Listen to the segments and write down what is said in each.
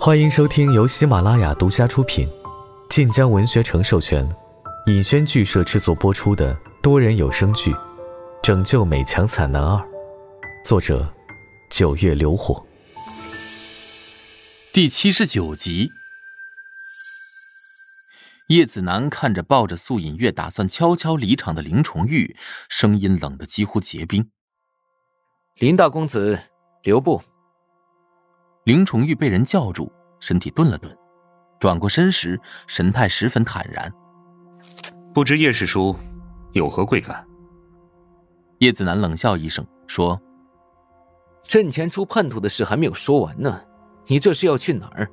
欢迎收听由喜马拉雅独家出品、晋江文学城授权、尹轩剧社制作播出的多人有声剧《拯救美强惨男二》，作者：九月流火，第七十九集。叶子楠看着抱着素隐月打算悄悄离场的林崇玉，声音冷得几乎结冰。林大公子，留步。林崇玉被人叫住，身体顿了顿，转过身时，神态十分坦然。不知叶师叔有何贵干？叶子楠冷笑一声说：“阵前出叛徒的事还没有说完呢，你这是要去哪儿？”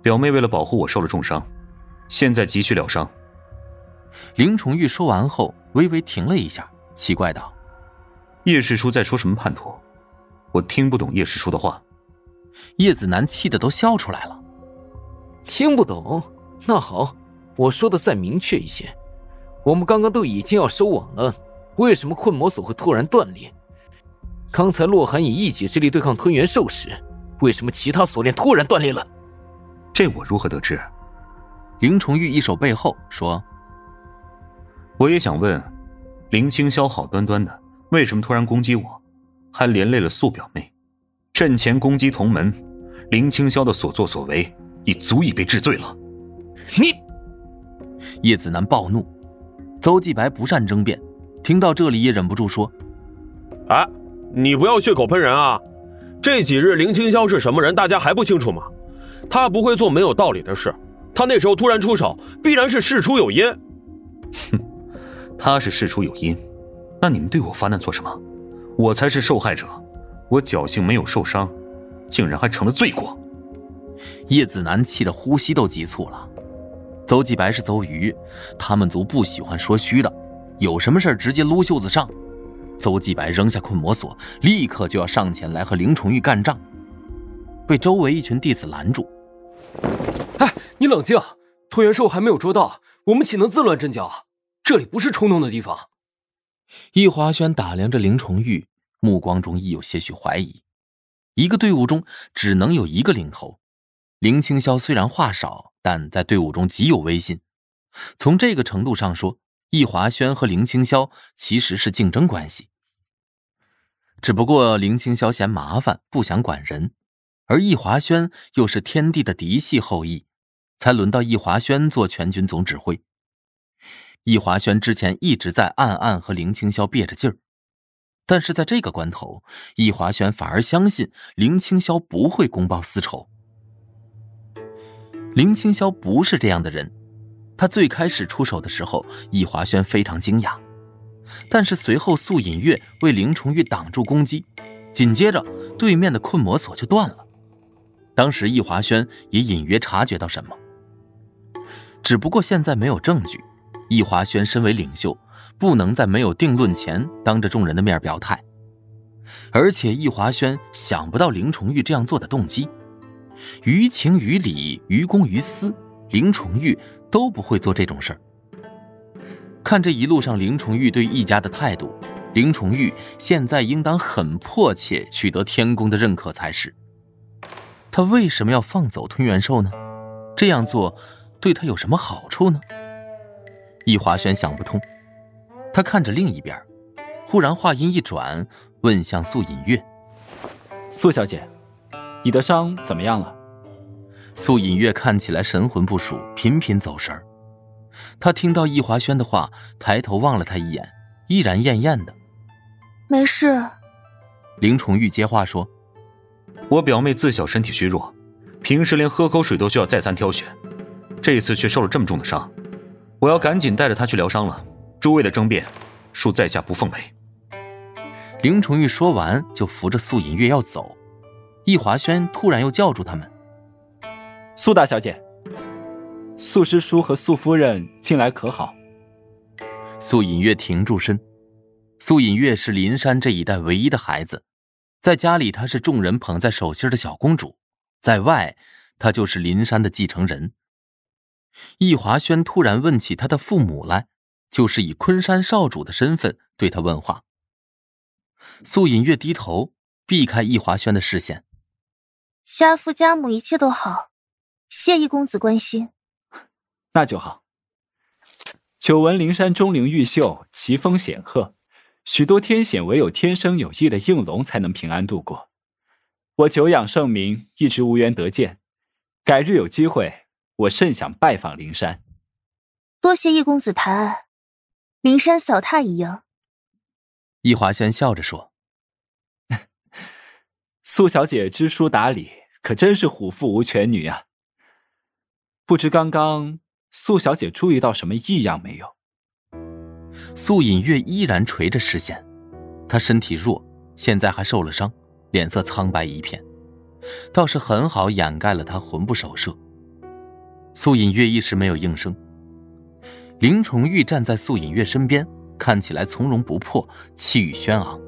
表妹为了保护我受了重伤，现在急需疗伤。林崇玉说完后，微微停了一下，奇怪道。叶师叔在说什么叛徒？我听不懂叶师叔的话。叶子楠气得都笑出来了。听不懂？那好，我说的再明确一些。我们刚刚都已经要收网了，为什么困魔锁会突然断裂？刚才洛寒以一己之力对抗吞元兽时，为什么其他锁链突然断裂了？这我如何得知？林崇玉一手背后说：“我也想问，林清霄好端端的。”为什么突然攻击我，还连累了素表妹？阵前攻击同门，林清霄的所作所为已足以被治罪了。你，叶子楠暴怒。邹继白不善争辩，听到这里也忍不住说：“哎，你不要血口喷人啊！这几日林清霄是什么人，大家还不清楚吗？他不会做没有道理的事。他那时候突然出手，必然是事出有因。哼，他是事出有因。”那你们对我发难做什么？我才是受害者，我侥幸没有受伤，竟然还成了罪过。叶子楠气得呼吸都急促了。邹继白是邹瑜，他们族不喜欢说虚的，有什么事直接撸袖子上。邹继白扔下困魔锁，立刻就要上前来和林崇玉干仗，被周围一群弟子拦住。哎，你冷静，吞元兽还没有捉到，我们岂能自乱阵脚？这里不是冲动的地方。易华轩打量着林崇玉，目光中亦有些许怀疑。一个队伍中只能有一个领头，林清霄虽然话少，但在队伍中极有威信。从这个程度上说，易华轩和林清霄其实是竞争关系。只不过林清霄嫌麻烦，不想管人，而易华轩又是天帝的嫡系后裔，才轮到易华轩做全军总指挥。易华轩之前一直在暗暗和林清霄憋着劲儿，但是在这个关头，易华轩反而相信林清霄不会公报私仇。林清霄不是这样的人，他最开始出手的时候，易华轩非常惊讶，但是随后素隐月为林崇玉挡住攻击，紧接着对面的困魔锁就断了。当时易华轩也隐约察觉到什么，只不过现在没有证据。易华轩身为领袖，不能在没有定论前当着众人的面表态。而且易华轩想不到林重玉这样做的动机，于情于理，于公于私，林重玉都不会做这种事儿。看这一路上林重玉对易家的态度，林重玉现在应当很迫切取得天宫的认可才是。他为什么要放走吞元兽呢？这样做对他有什么好处呢？易华轩想不通，他看着另一边，忽然话音一转，问向素隐月：“素小姐，你的伤怎么样了？”素隐月看起来神魂不属，频频走神儿。他听到易华轩的话，抬头望了他一眼，依然艳艳的：“没事。”林重玉接话说：“我表妹自小身体虚弱，平时连喝口水都需要再三挑选，这次却受了这么重的伤。”我要赶紧带着她去疗伤了。诸位的争辩，恕在下不奉陪。林崇玉说完，就扶着素隐月要走。易华轩突然又叫住他们：“苏大小姐，素师叔和素夫人近来可好？”素隐月停住身。素隐月是林山这一代唯一的孩子，在家里她是众人捧在手心的小公主，在外她就是林山的继承人。易华轩突然问起他的父母来，就是以昆山少主的身份对他问话。素隐月低头避开易华轩的视线。家父家母一切都好，谢易公子关心。那就好。久闻灵山钟灵毓秀，奇峰显赫，许多天险唯有天生有翼的应龙才能平安度过。我久仰盛名，一直无缘得见，改日有机会，我甚想拜访灵山。多谢易公子抬爱，灵山扫榻一样。易华轩笑着说：“素小姐知书达理，可真是虎父无犬女啊。不知刚刚素小姐注意到什么异样没有？”素隐月依然垂着视线，她身体弱，现在还受了伤，脸色苍白一片，倒是很好掩盖了她魂不守舍。素隐月一时没有应声。林崇玉站在素隐月身边。看起来从容不迫，气宇轩昂。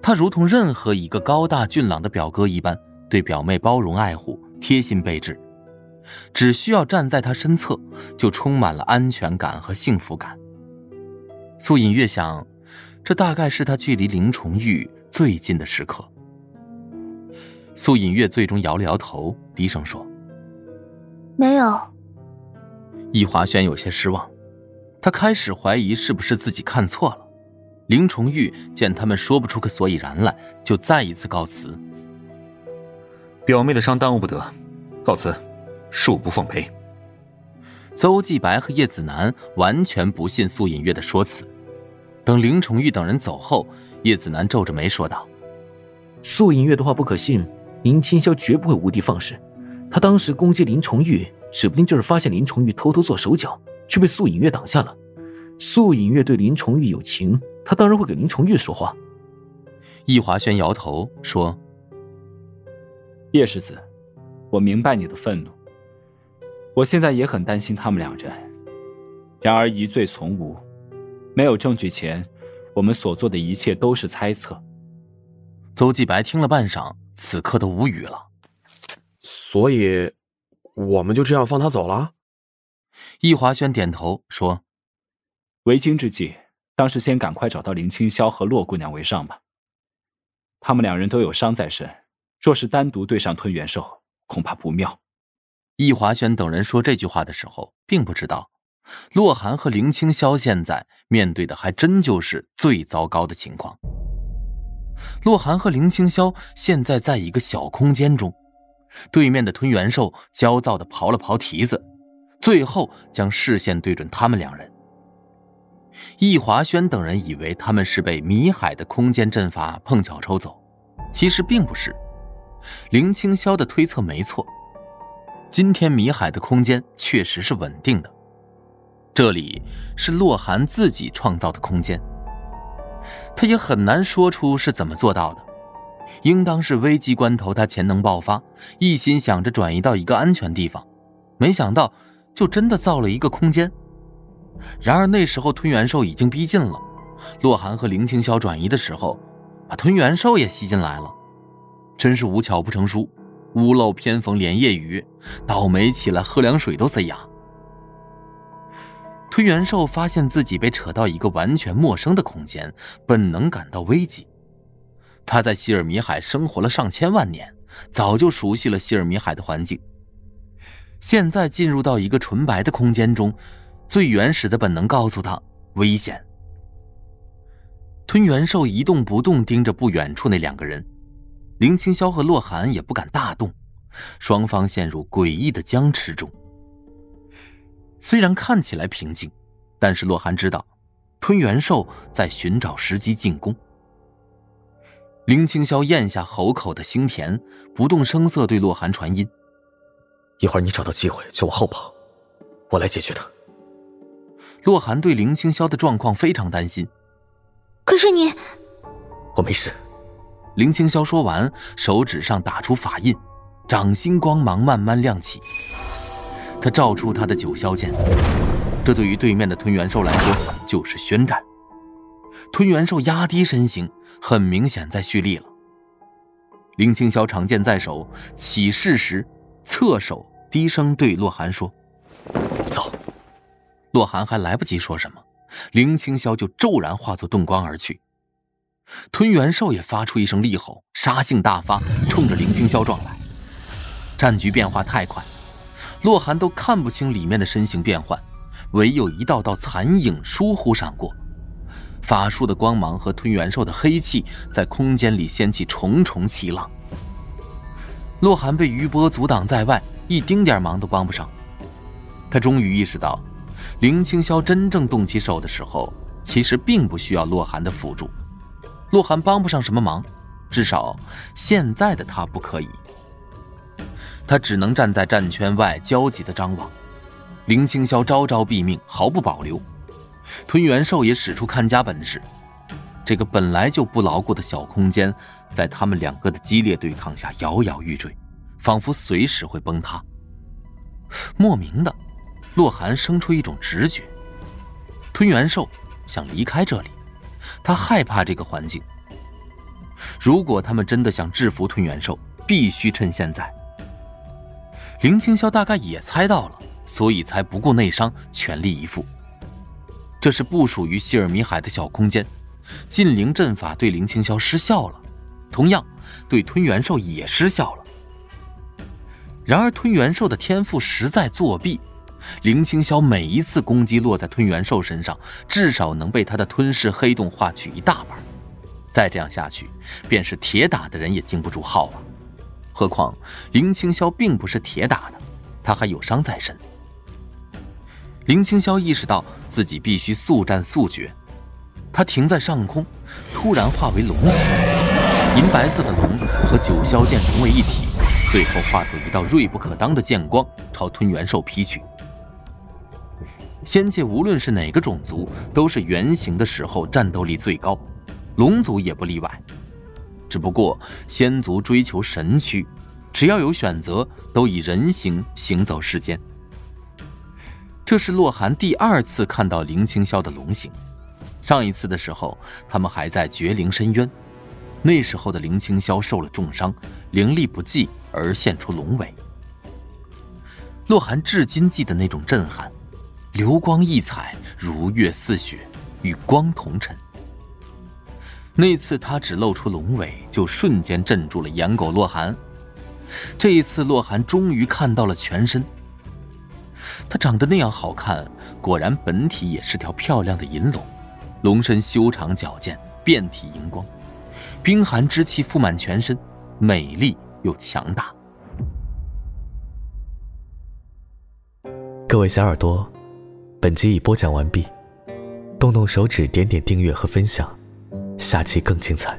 他如同任何一个高大俊朗的表哥一般，对表妹包容爱护，贴心备至。只需要站在他身侧，就充满了安全感和幸福感。素隐月想，这大概是他距离林崇玉最近的时刻。素隐月最终摇了摇头，低声说：“没有。”易华轩有些失望。他开始怀疑是不是自己看错了。林崇玉见他们说不出个所以然来，就再一次告辞。表妹的伤耽误不得，告辞，恕不奉陪。邹继白和叶子楠完全不信素隐月的说辞。等林崇玉等人走后，叶子楠皱着眉说道：“素隐月的话不可信，林清霄绝不会无的放矢。他当时攻击林崇玉，指不定就是发现林崇玉偷偷做手脚。”却被素隐月挡下了。素隐月对林崇玉有情，他当然会给林崇玉说话。易华轩摇头说：“叶世子，我明白你的愤怒，我现在也很担心他们两人。然而疑罪从无，没有证据前，我们所做的一切都是猜测。”邹继白听了半晌，此刻都无语了。所以，我们就这样放他走了？易华轩点头说：“为今之计，当是先赶快找到林清霄和洛姑娘为上吧。他们两人都有伤在身，若是单独对上吞元兽，恐怕不妙。”易华轩等人说这句话的时候，并不知道，洛寒和林清霄现在面对的还真就是最糟糕的情况。洛寒和林清霄现在在一个小空间中，对面的吞元兽焦躁地刨了刨蹄子。最后将视线对准他们两人。易华轩等人以为他们是被米海的空间阵法碰巧抽走，其实并不是。林清霄的推测没错，今天米海的空间确实是稳定的。这里是洛寒自己创造的空间，他也很难说出是怎么做到的。应当是危机关头他潜能爆发，一心想着转移到一个安全地方，没想到。就真的造了一个空间，然而那时候吞元兽已经逼近了。洛寒和林清霄转移的时候，把吞元兽也吸进来了，真是无巧不成书，屋漏偏逢连夜雨，倒霉起来喝凉水都塞牙。吞元兽发现自己被扯到一个完全陌生的空间，本能感到危机。他在希尔米海生活了上千万年，早就熟悉了希尔米海的环境。现在进入到一个纯白的空间中，最原始的本能告诉他危险。吞元兽一动不动盯着不远处那两个人，林清霄和洛寒也不敢大动，双方陷入诡异的僵持中。虽然看起来平静，但是洛寒知道，吞元兽在寻找时机进攻。林清霄咽下喉口的腥甜，不动声色对洛寒传音。一会儿你找到机会就往后跑，我来解决他。洛寒对林清霄的状况非常担心。可是你，我没事。林清霄说完，手指上打出法印，掌心光芒慢慢亮起。他照出他的九霄剑，这对于对面的吞元兽来说就是宣战。吞元兽压低身形，很明显在蓄力了。林清霄长剑在手，起势时。侧手低声对洛寒说：“走。”洛寒还来不及说什么，林清霄就骤然化作盾光而去。吞元兽也发出一声厉吼，杀性大发，冲着林青霄撞来。战局变化太快，洛寒都看不清里面的身形变换，唯有一道道残影疏忽闪过。法术的光芒和吞元兽的黑气在空间里掀起重重气浪。洛寒被余波阻挡在外，一丁点忙都帮不上。他终于意识到，林青霄真正动起手的时候，其实并不需要洛寒的辅助。洛寒帮不上什么忙，至少现在的他不可以。他只能站在战圈外焦急地张望。林青霄招招毙命，毫不保留。吞元兽也使出看家本事。这个本来就不牢固的小空间，在他们两个的激烈对抗下摇摇欲坠，仿佛随时会崩塌。莫名的，洛寒生出一种直觉：吞元兽想离开这里，他害怕这个环境。如果他们真的想制服吞元兽，必须趁现在。林青霄大概也猜到了，所以才不顾内伤，全力以赴。这是不属于希尔米海的小空间。禁灵阵法对林青霄失效了，同样对吞元兽也失效了。然而吞元兽的天赋实在作弊，林青霄每一次攻击落在吞元兽身上，至少能被他的吞噬黑洞化去一大半。再这样下去，便是铁打的人也经不住耗啊！何况林青霄并不是铁打的，他还有伤在身。林青霄意识到自己必须速战速决。他停在上空，突然化为龙形，银白色的龙和九霄剑融为一体，最后化作一道锐不可当的剑光，朝吞元兽劈去。仙界无论是哪个种族，都是圆形的时候战斗力最高，龙族也不例外。只不过仙族追求神躯，只要有选择，都以人形行走世间。这是洛寒第二次看到林青霄的龙形。上一次的时候，他们还在绝灵深渊，那时候的林青霄受了重伤，灵力不济而现出龙尾。洛寒至今记得那种震撼，流光溢彩，如月似雪，与光同尘。那次他只露出龙尾，就瞬间镇住了眼狗洛寒。这一次，洛寒终于看到了全身。他长得那样好看，果然本体也是条漂亮的银龙。龙身修长矫健，遍体荧光，冰寒之气覆满全身，美丽又强大。各位小耳朵，本集已播讲完毕，动动手指点点订阅和分享，下期更精彩。